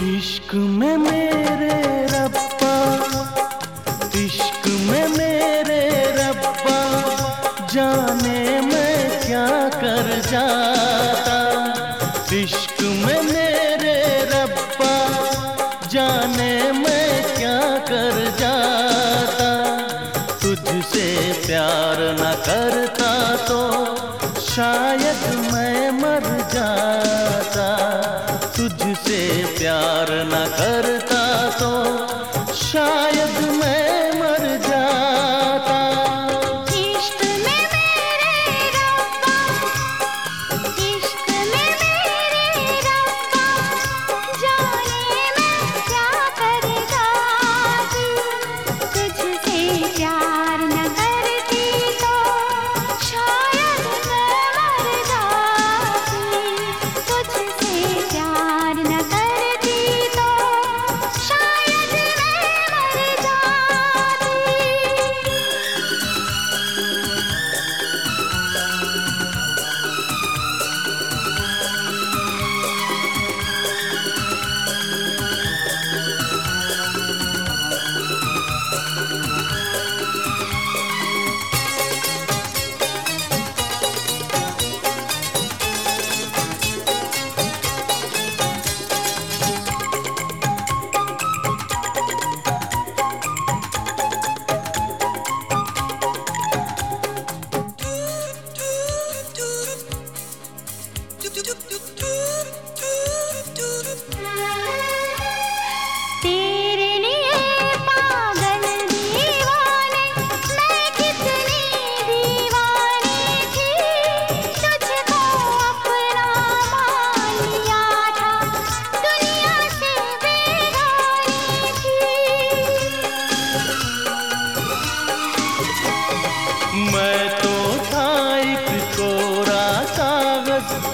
इश्क में मेरे रब्बा, इश्क में मेरे रब्बा, जाने मैं क्या कर जाता? इश्क में मेरे रब्बा, जाने मैं क्या कर जाता? तुझसे प्यार न करता तो शायद मैं मर जाता। तुझसे प्यार न करता तो शायद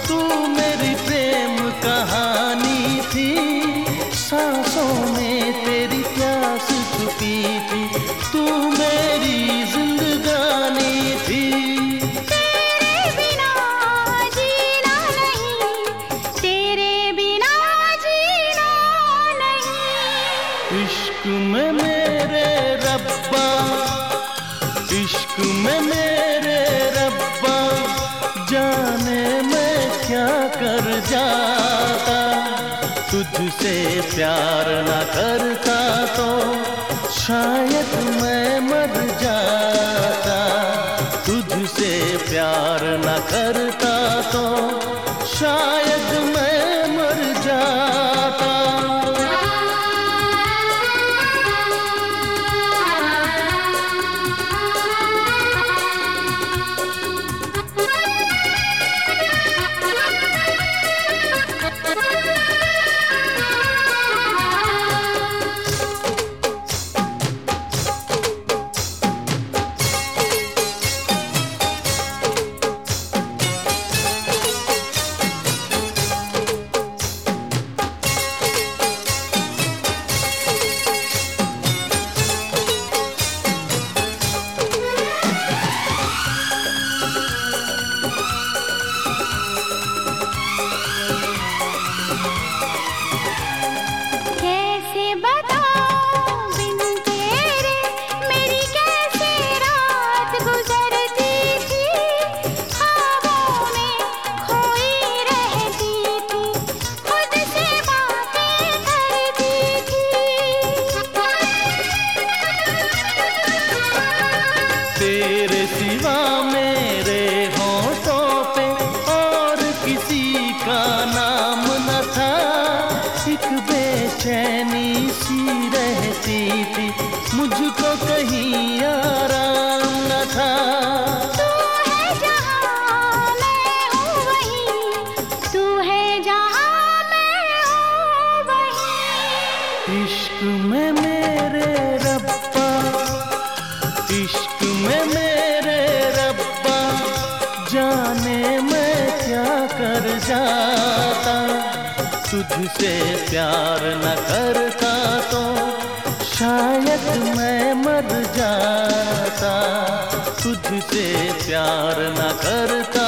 तू मेरी प्रेम कहानी थी। सांसों में तेरी प्यास छुपी थी। तू मेरी जिंदगानी थी। तेरे बिना जीना नहीं। तेरे बिना जीना नहीं। इश्क में मेरे रब्बा। इश्क में मेरे रब्बा। जाने क्या कर जाता? तुझसे प्यार ना करता तो शायद मैं मर जाता। इश्क में मेरे रब्बा, जाने मैं क्या कर जाता? तुझसे प्यार न करता तो शायद मैं मर जाता। तुझसे प्यार न करता